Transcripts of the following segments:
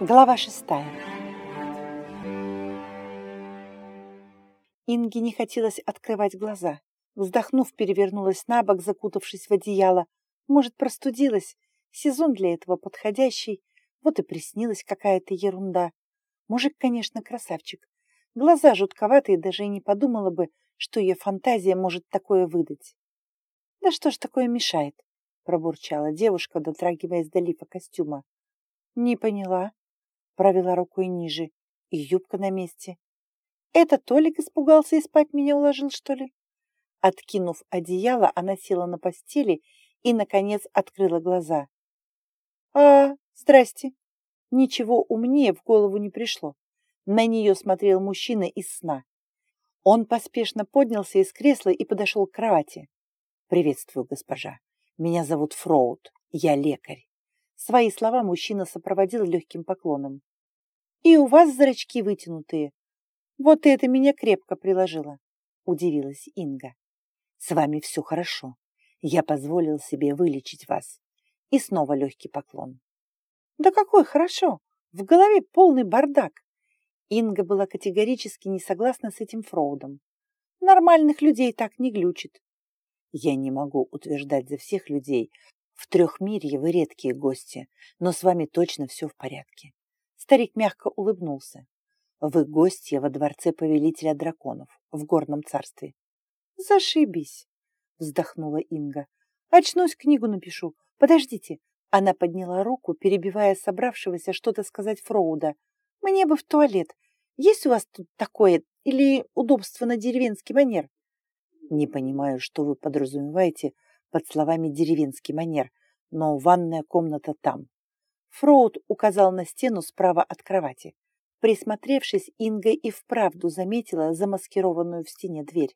Глава шестая. Инге не хотелось открывать глаза. Вздохнув, перевернулась на бок, закутавшись в одеяло. Может, простудилась? Сезон для этого подходящий. Вот и приснилась какая-то ерунда. Мужик, конечно, красавчик. Глаза жутковатые, даже и не подумала бы, что ее фантазия может такое выдать. «Да что ж такое мешает?» – пробурчала девушка, дотрагиваясь до лифа костюма. «Не поняла», провела рукой ниже, и юбка на месте. Это Толик испугался и спать меня уложил, что ли? Откинув одеяло, она села на постели и, наконец, открыла глаза. «А, здрасте!» Ничего умнее в голову не пришло. На нее смотрел мужчина из сна. Он поспешно поднялся из кресла и подошел к кровати. «Приветствую, госпожа. Меня зовут Фроуд. Я лекарь». Свои слова мужчина сопроводил легким поклоном. И у вас зрачки вытянутые. Вот это меня крепко приложило, удивилась Инга. С вами все хорошо. Я позволил себе вылечить вас. И снова легкий поклон. Да какой хорошо! В голове полный бардак. Инга была категорически не согласна с этим Фроудом. Нормальных людей так не глючит. Я не могу утверждать за всех людей. В трехмирье вы редкие гости, но с вами точно все в порядке. Старик мягко улыбнулся. «Вы гостья во дворце повелителя драконов в горном царстве». «Зашибись!» — вздохнула Инга. «Очнусь, книгу напишу. Подождите!» Она подняла руку, перебивая собравшегося что-то сказать Фроуда. «Мне бы в туалет. Есть у вас тут такое? Или удобство на деревенский манер?» «Не понимаю, что вы подразумеваете под словами «деревенский манер», но ванная комната там. Фроуд указал на стену справа от кровати. Присмотревшись, Инга и вправду заметила замаскированную в стене дверь.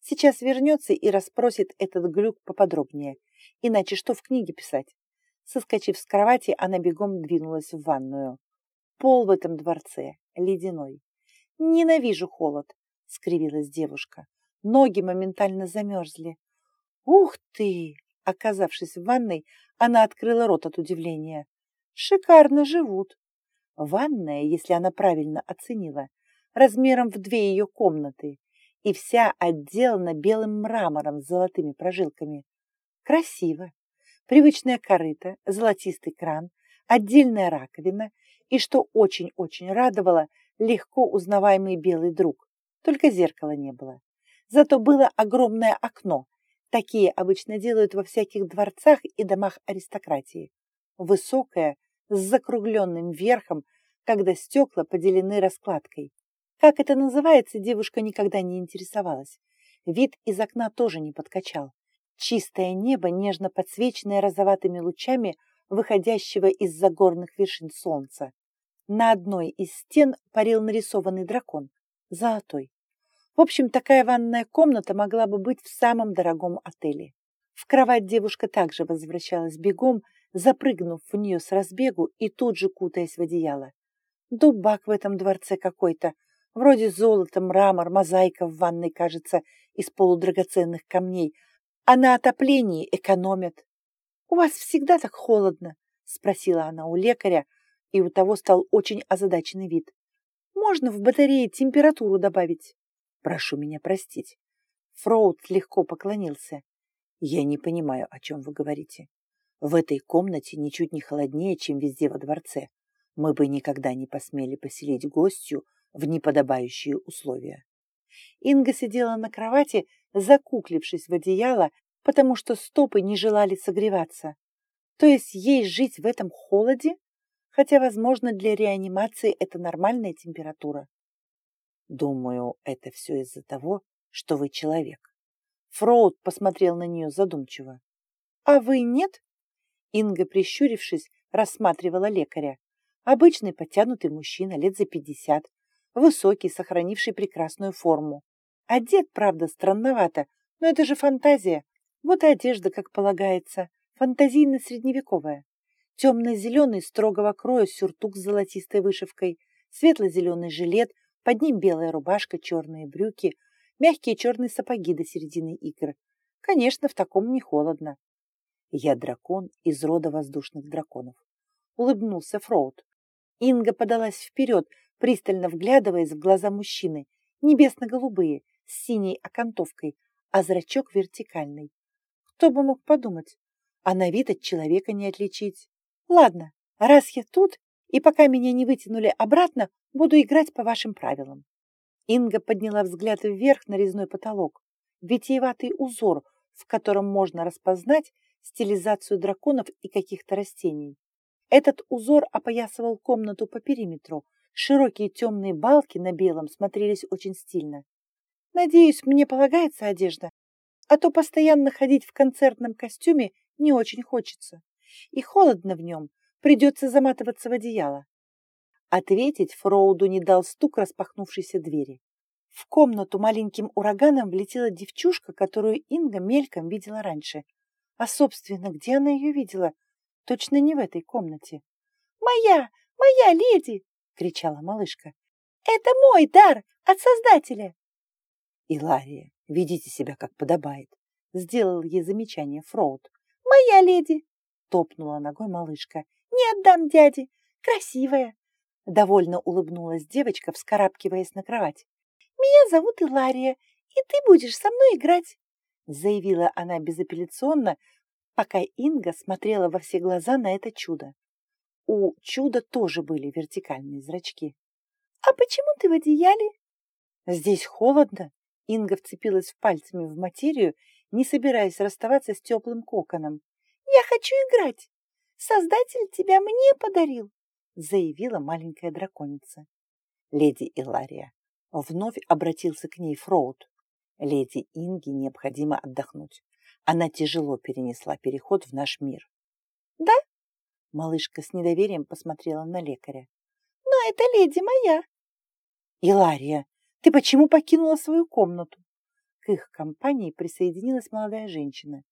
Сейчас вернется и расспросит этот глюк поподробнее. Иначе что в книге писать? Соскочив с кровати, она бегом двинулась в ванную. Пол в этом дворце ледяной. «Ненавижу холод!» — скривилась девушка. Ноги моментально замерзли. «Ух ты!» Оказавшись в ванной, она открыла рот от удивления шикарно живут. Ванная, если она правильно оценила, размером в две ее комнаты, и вся отделана белым мрамором с золотыми прожилками. Красиво. Привычная корыта, золотистый кран, отдельная раковина и, что очень-очень радовало, легко узнаваемый белый друг. Только зеркала не было. Зато было огромное окно. Такие обычно делают во всяких дворцах и домах аристократии. Высокое, с закругленным верхом, когда стекла поделены раскладкой. Как это называется, девушка никогда не интересовалась. Вид из окна тоже не подкачал. Чистое небо, нежно подсвеченное розоватыми лучами, выходящего из-за горных вершин солнца. На одной из стен парил нарисованный дракон, золотой. В общем, такая ванная комната могла бы быть в самом дорогом отеле. В кровать девушка также возвращалась бегом, запрыгнув в нее с разбегу и тут же кутаясь в одеяло. Дубак в этом дворце какой-то, вроде золота, мрамор, мозаика в ванной, кажется, из полудрагоценных камней, а на отоплении экономят. «У вас всегда так холодно?» — спросила она у лекаря, и у того стал очень озадаченный вид. «Можно в батарее температуру добавить?» «Прошу меня простить». Фроуд легко поклонился. «Я не понимаю, о чем вы говорите. В этой комнате ничуть не холоднее, чем везде во дворце. Мы бы никогда не посмели поселить гостью в неподобающие условия. Инга сидела на кровати, закуклившись в одеяло, потому что стопы не желали согреваться. То есть ей жить в этом холоде? Хотя, возможно, для реанимации это нормальная температура. Думаю, это все из-за того, что вы человек. Фроуд посмотрел на нее задумчиво. А вы нет? Инга, прищурившись, рассматривала лекаря. Обычный подтянутый мужчина лет за пятьдесят, высокий, сохранивший прекрасную форму. Одет, правда, странновато, но это же фантазия. Вот и одежда, как полагается, фантазийно-средневековая. Темно-зеленый строгого кроя сюртук с золотистой вышивкой, светло-зеленый жилет, под ним белая рубашка, черные брюки, мягкие черные сапоги до середины икр. Конечно, в таком не холодно. Я дракон из рода воздушных драконов. Улыбнулся Фроуд. Инга подалась вперед, пристально вглядываясь в глаза мужчины, небесно-голубые, с синей окантовкой, а зрачок вертикальный. Кто бы мог подумать, а на вид от человека не отличить. Ладно, раз я тут, и пока меня не вытянули обратно, буду играть по вашим правилам. Инга подняла взгляд вверх на резной потолок. Витиеватый узор, в котором можно распознать стилизацию драконов и каких-то растений. Этот узор опоясывал комнату по периметру. Широкие темные балки на белом смотрелись очень стильно. Надеюсь, мне полагается одежда, а то постоянно ходить в концертном костюме не очень хочется. И холодно в нем, придется заматываться в одеяло. Ответить Фроуду не дал стук распахнувшейся двери. В комнату маленьким ураганом влетела девчушка, которую Инга мельком видела раньше. А, собственно, где она ее видела? Точно не в этой комнате. «Моя! Моя леди!» — кричала малышка. «Это мой дар от Создателя!» «Илария, ведите себя, как подобает!» — сделал ей замечание Фроуд. «Моя леди!» — топнула ногой малышка. «Не отдам дяде! Красивая!» Довольно улыбнулась девочка, вскарабкиваясь на кровать. «Меня зовут Илария, и ты будешь со мной играть!» Заявила она безапелляционно, пока Инга смотрела во все глаза на это чудо. У чуда тоже были вертикальные зрачки. «А почему ты в одеяле?» «Здесь холодно!» Инга вцепилась пальцами в материю, не собираясь расставаться с теплым коконом. «Я хочу играть! Создатель тебя мне подарил!» заявила маленькая драконица. Леди Илария. Вновь обратился к ней Фроуд. Леди Инге необходимо отдохнуть. Она тяжело перенесла переход в наш мир. «Да?» Малышка с недоверием посмотрела на лекаря. «Но это леди моя!» «Илария, ты почему покинула свою комнату?» К их компании присоединилась молодая женщина.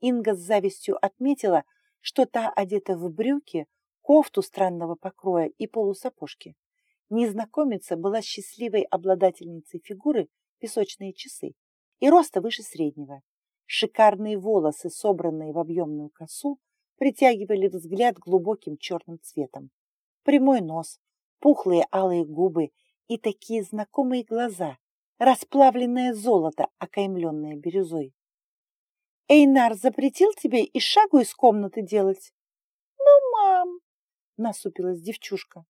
Инга с завистью отметила, что та одета в брюки, кофту странного покроя и полусапожки. Незнакомица была счастливой обладательницей фигуры песочные часы и роста выше среднего. Шикарные волосы, собранные в объемную косу, притягивали взгляд глубоким черным цветом. Прямой нос, пухлые алые губы и такие знакомые глаза, расплавленное золото, окаймленное бирюзой. «Эйнар запретил тебе и шагу из комнаты делать?» «Ну, мам!» — насупилась девчушка.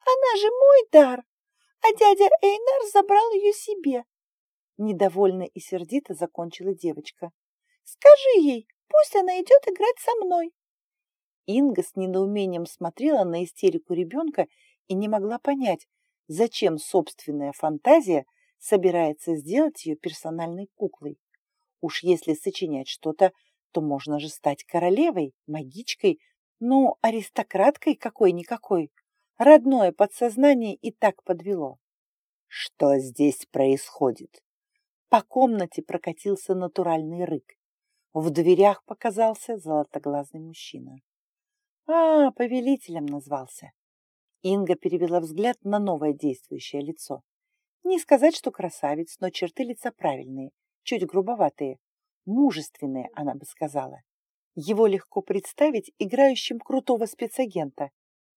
«Она же мой дар, а дядя Эйнар забрал ее себе. Недовольно и сердито закончила девочка. «Скажи ей, пусть она идет играть со мной!» Инга с недоумением смотрела на истерику ребенка и не могла понять, зачем собственная фантазия собирается сделать ее персональной куклой. Уж если сочинять что-то, то можно же стать королевой, магичкой, ну, аристократкой какой-никакой. Родное подсознание и так подвело. Что здесь происходит? По комнате прокатился натуральный рык. В дверях показался золотоглазый мужчина. А, повелителем назвался. Инга перевела взгляд на новое действующее лицо. Не сказать, что красавец, но черты лица правильные, чуть грубоватые. Мужественные, она бы сказала. Его легко представить играющим крутого спецагента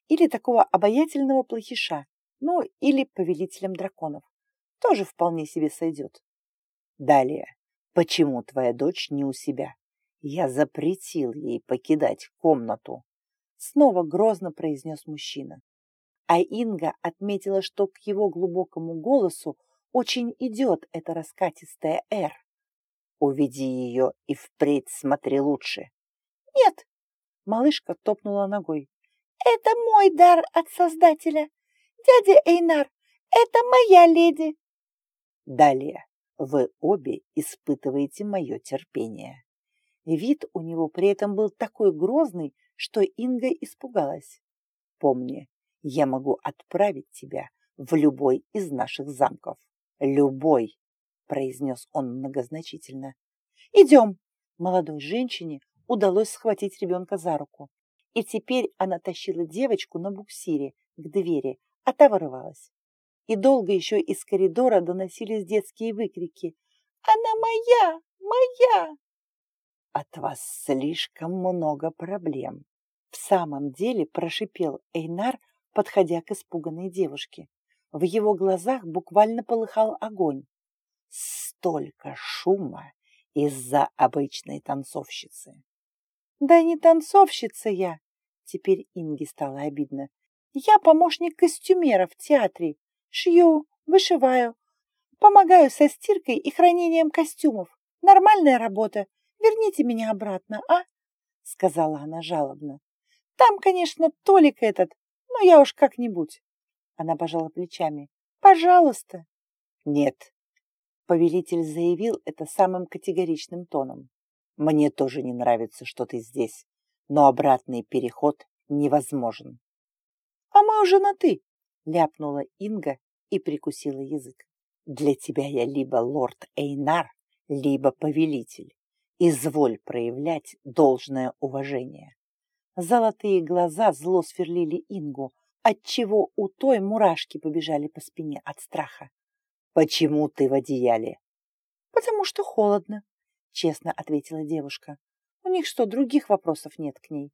или такого обаятельного плохиша, ну или повелителем драконов. Тоже вполне себе сойдет. Далее, почему твоя дочь не у себя? Я запретил ей покидать комнату. Снова грозно произнес мужчина. А Инга отметила, что к его глубокому голосу очень идет эта раскатистая «Р». Уведи ее и впредь смотри лучше. Нет, малышка топнула ногой. Это мой дар от Создателя. Дядя Эйнар, это моя леди. Далее. Вы обе испытываете мое терпение. Вид у него при этом был такой грозный, что Инга испугалась. Помни, я могу отправить тебя в любой из наших замков. Любой, произнес он многозначительно. Идем. Молодой женщине удалось схватить ребенка за руку. И теперь она тащила девочку на буксире к двери, а та вырывалась и долго еще из коридора доносились детские выкрики. «Она моя! Моя!» «От вас слишком много проблем!» В самом деле прошипел Эйнар, подходя к испуганной девушке. В его глазах буквально полыхал огонь. Столько шума из-за обычной танцовщицы. Да не танцовщица я. Теперь Инге стало обидно. Я помощник костюмера в театре. Шью, вышиваю, помогаю со стиркой и хранением костюмов. Нормальная работа. Верните меня обратно, а? Сказала она жалобно. Там, конечно, Толик этот, но я уж как-нибудь. Она пожала плечами. Пожалуйста. Нет. Повелитель заявил это самым категоричным тоном. Мне тоже не нравится, что ты здесь, но обратный переход невозможен. А мы уже на «ты», — ляпнула Инга и прикусила язык. Для тебя я либо лорд Эйнар, либо повелитель. Изволь проявлять должное уважение. Золотые глаза зло сверлили Ингу, отчего у той мурашки побежали по спине от страха. «Почему ты в одеяле?» «Потому что холодно», — честно ответила девушка. «У них что, других вопросов нет к ней?»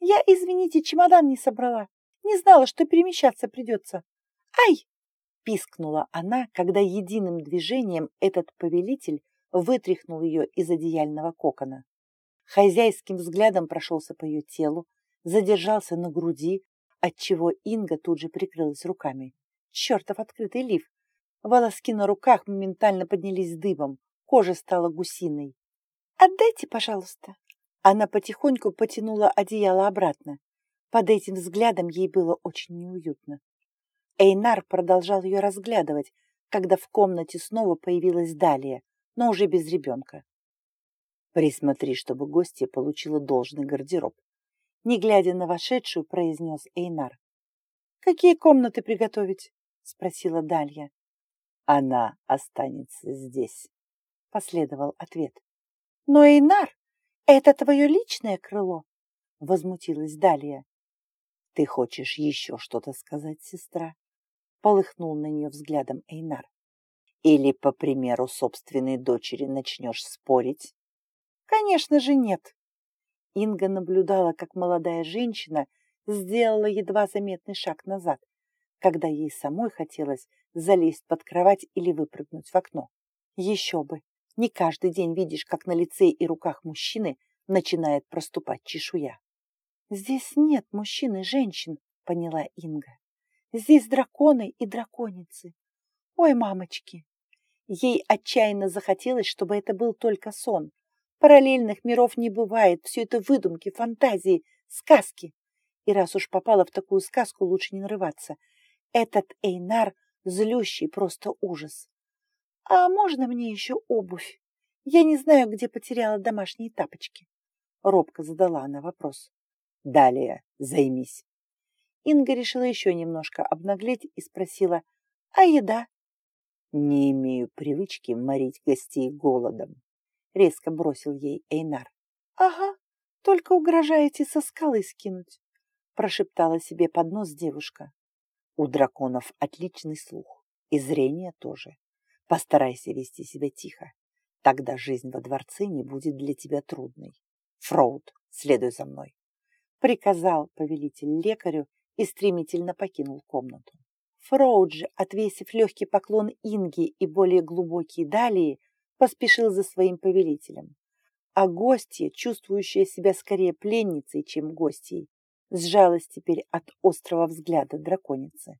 «Я, извините, чемодан не собрала. Не знала, что перемещаться придется. Ай!» Пискнула она, когда единым движением этот повелитель вытряхнул ее из одеяльного кокона. Хозяйским взглядом прошелся по ее телу, задержался на груди, отчего Инга тут же прикрылась руками. Чертов открытый лиф! Волоски на руках моментально поднялись дыбом, кожа стала гусиной. «Отдайте, пожалуйста!» Она потихоньку потянула одеяло обратно. Под этим взглядом ей было очень неуютно. Эйнар продолжал ее разглядывать, когда в комнате снова появилась Далия, но уже без ребенка. «Присмотри, чтобы гостья получила должный гардероб», не глядя на вошедшую, произнес Эйнар. «Какие комнаты приготовить?» — спросила Далья. «Она останется здесь», — последовал ответ. «Но, Эйнар, это твое личное крыло?» — возмутилась Далья. «Ты хочешь еще что-то сказать, сестра?» — полыхнул на нее взглядом Эйнар. «Или, по примеру собственной дочери, начнешь спорить?» «Конечно же нет!» Инга наблюдала, как молодая женщина сделала едва заметный шаг назад, когда ей самой хотелось залезть под кровать или выпрыгнуть в окно. Еще бы! Не каждый день видишь, как на лице и руках мужчины начинает проступать чешуя. «Здесь нет мужчин и женщин», — поняла Инга. «Здесь драконы и драконицы. Ой, мамочки!» Ей отчаянно захотелось, чтобы это был только сон. Параллельных миров не бывает, все это выдумки, фантазии, сказки. И раз уж попала в такую сказку, лучше не нарываться. Этот Эйнар злющий просто ужас. «А можно мне еще обувь? Я не знаю, где потеряла домашние тапочки». Робко задала она вопрос. Далее займись. Инга решила еще немножко обнаглеть и спросила, а еда? Не имею привычки морить гостей голодом, резко бросил ей Эйнар. Ага, только угрожаете со скалы скинуть, прошептала себе под нос девушка. У драконов отличный слух и зрение тоже. Постарайся вести себя тихо. Тогда жизнь во дворце не будет для тебя трудной. Фроуд, следуй за мной приказал повелитель лекарю и стремительно покинул комнату. Фроуджи, отвесив легкий поклон Инги и более глубокий далее, поспешил за своим повелителем. А гостья, чувствующая себя скорее пленницей, чем гостьей, сжалась теперь от острого взгляда драконицы.